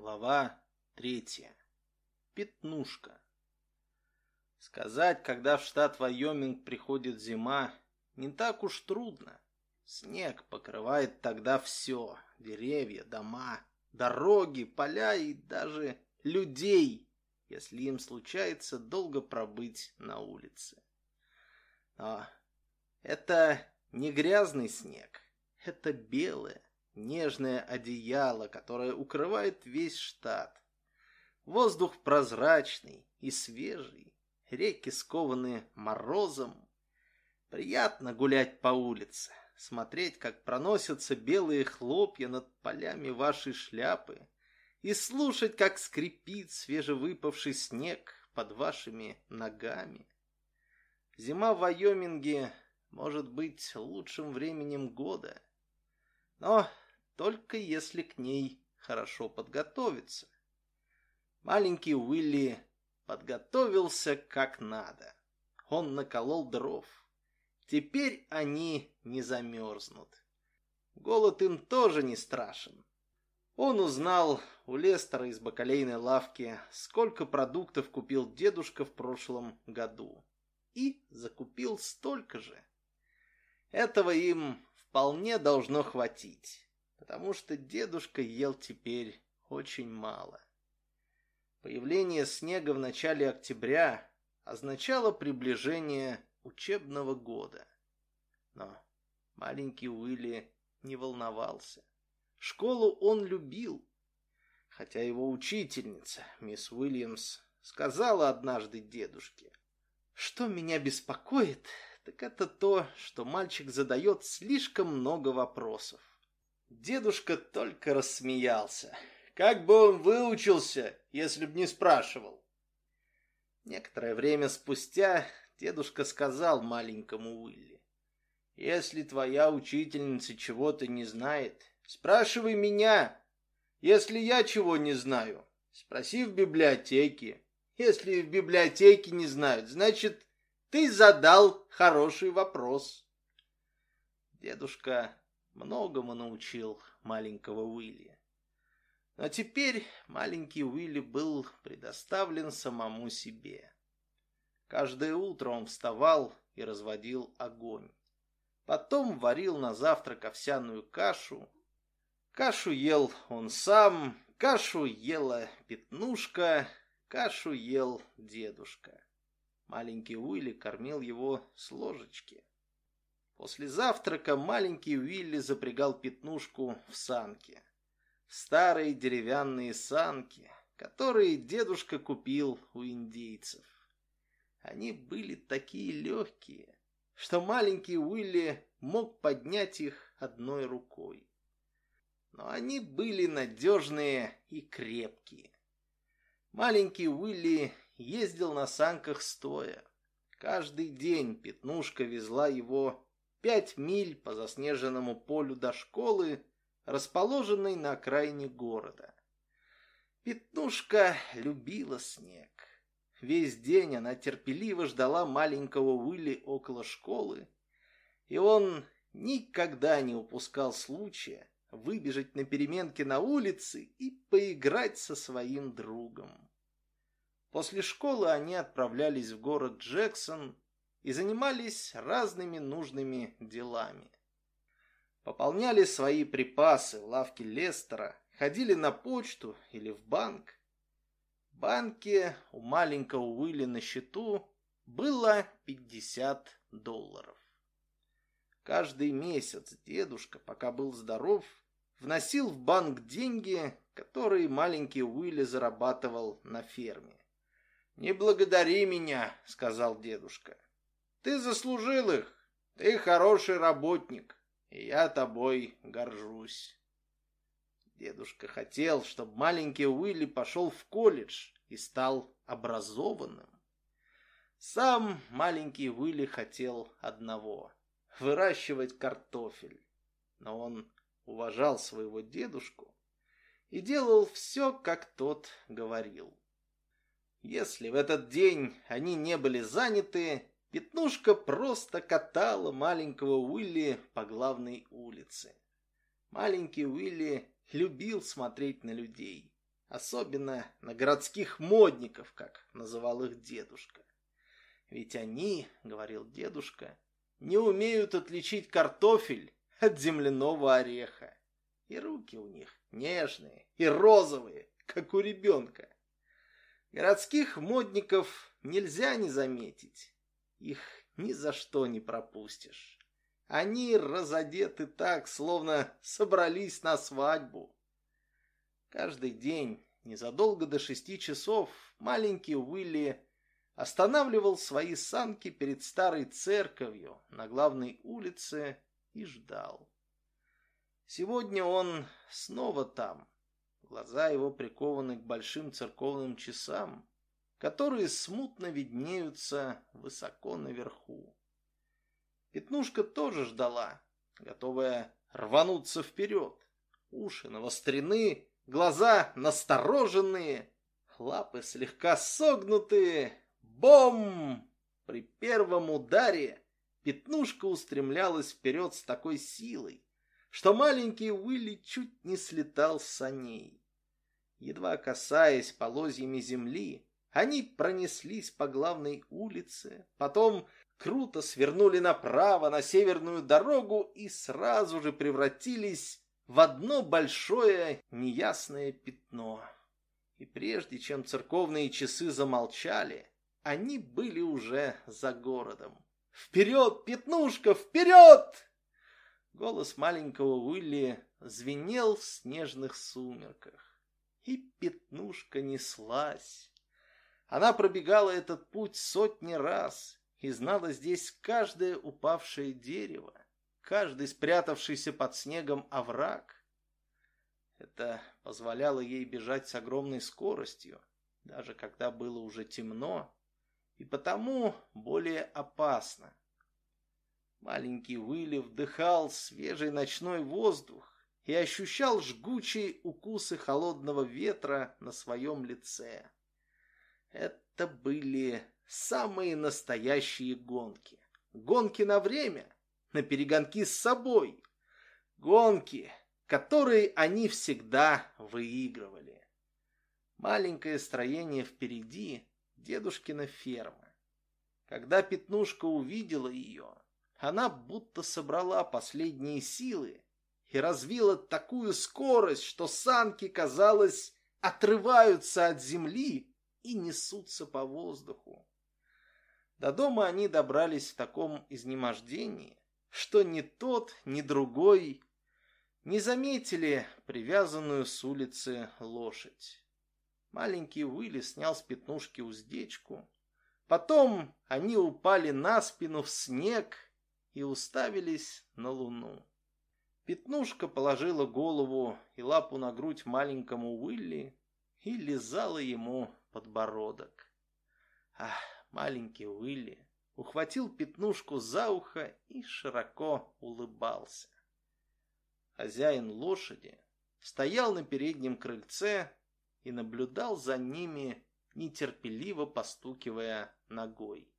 Глава третья. Пятнушка. Сказать, когда в штат Вайоминг приходит зима, не так уж трудно. Снег покрывает тогда все. Деревья, дома, дороги, поля и даже людей, если им случается долго пробыть на улице. Но это не грязный снег, это белое, нежное одеяло, которое укрывает весь штат. Воздух прозрачный и свежий, реки скованы морозом. Приятно гулять по улице, смотреть, как проносятся белые хлопья над полями вашей шляпы и слушать, как скрипит свежевыпавший снег под вашими ногами. Зима в Вайоминге может быть лучшим временем года, но только если к ней хорошо подготовиться. Маленький Уилли подготовился как надо. Он наколол дров. Теперь они не замерзнут. Голод им тоже не страшен. Он узнал у Лестера из бакалейной лавки, сколько продуктов купил дедушка в прошлом году. И закупил столько же. Этого им вполне должно хватить потому что дедушка ел теперь очень мало. Появление снега в начале октября означало приближение учебного года. Но маленький Уилли не волновался. Школу он любил, хотя его учительница, мисс Уильямс, сказала однажды дедушке, что меня беспокоит, так это то, что мальчик задает слишком много вопросов. Дедушка только рассмеялся. Как бы он выучился, если б не спрашивал? Некоторое время спустя дедушка сказал маленькому Уилли. Если твоя учительница чего-то не знает, спрашивай меня. Если я чего не знаю, спроси в библиотеке. Если в библиотеке не знают, значит, ты задал хороший вопрос. Дедушка многому научил маленького Уилли. Но теперь маленький Уилли был предоставлен самому себе. Каждое утро он вставал и разводил огонь. Потом варил на завтрак овсяную кашу. Кашу ел он сам, кашу ела пятнушка, кашу ел дедушка. Маленький Уилли кормил его с ложечки. После завтрака маленький Уилли запрягал пятнушку в санки. Старые деревянные санки, которые дедушка купил у индейцев. Они были такие легкие, что маленький Уилли мог поднять их одной рукой. Но они были надежные и крепкие. Маленький Уилли ездил на санках стоя. Каждый день пятнушка везла его пять миль по заснеженному полю до школы, расположенной на окраине города. Пятнушка любила снег. Весь день она терпеливо ждала маленького Уилли около школы, и он никогда не упускал случая выбежать на переменке на улице и поиграть со своим другом. После школы они отправлялись в город Джексон и занимались разными нужными делами. Пополняли свои припасы в лавке Лестера, ходили на почту или в банк. В банке у маленького Уилли на счету было 50 долларов. Каждый месяц дедушка, пока был здоров, вносил в банк деньги, которые маленький Уилли зарабатывал на ферме. «Не благодари меня», — сказал дедушка. Ты заслужил их. Ты хороший работник, и я тобой горжусь. Дедушка хотел, чтобы маленький Уилли пошел в колледж и стал образованным. Сам маленький Уилли хотел одного — выращивать картофель. Но он уважал своего дедушку и делал все, как тот говорил. Если в этот день они не были заняты, Пятнушка просто катала маленького Уилли по главной улице. Маленький Уилли любил смотреть на людей. особенно на городских модников, как называл их дедушка. Ведь они, говорил дедушка, не умеют отличить картофель от земляного ореха. И руки у них нежные и розовые, как у ребенка. Городских модников нельзя не заметить. Их ни за что не пропустишь. Они разодеты так, словно собрались на свадьбу. Каждый день, незадолго до шести часов, маленький Уилли останавливал свои санки перед старой церковью на главной улице и ждал. Сегодня он снова там. Глаза его прикованы к большим церковным часам, которые смутно виднеются высоко наверху. Пятнушка тоже ждала, готовая рвануться вперед. Уши навострены, глаза настороженные, лапы слегка согнутые. Бом! При первом ударе пятнушка устремлялась вперед с такой силой, что маленький Уилли чуть не слетал с саней. Едва касаясь полозьями земли, они пронеслись по главной улице, потом круто свернули направо на северную дорогу и сразу же превратились в одно большое неясное пятно. И прежде чем церковные часы замолчали, они были уже за городом. «Вперед, пятнушка, вперед!» Голос маленького Уилли звенел в снежных сумерках. И пятнушка неслась. Она пробегала этот путь сотни раз и знала здесь каждое упавшее дерево, каждый спрятавшийся под снегом овраг. Это позволяло ей бежать с огромной скоростью, даже когда было уже темно, и потому более опасно. Маленький Уилли вдыхал свежий ночной воздух и ощущал жгучие укусы холодного ветра на своем лице. Это были самые настоящие гонки. Гонки на время, на перегонки с собой. Гонки, которые они всегда выигрывали. Маленькое строение впереди – дедушкина ферма. Когда Пятнушка увидела ее, она будто собрала последние силы и развила такую скорость, что санки, казалось, отрываются от земли и несутся по воздуху. До дома они добрались в таком изнемождении, что ни тот, ни другой не заметили привязанную с улицы лошадь. Маленький Уилли снял с пятнушки уздечку. Потом они упали на спину в снег и уставились на луну. Пятнушка положила голову и лапу на грудь маленькому Уилли и лизала ему подбородок. Ах, маленький Уилли ухватил пятнушку за ухо и широко улыбался. Хозяин лошади стоял на переднем крыльце и наблюдал за ними, нетерпеливо постукивая ногой.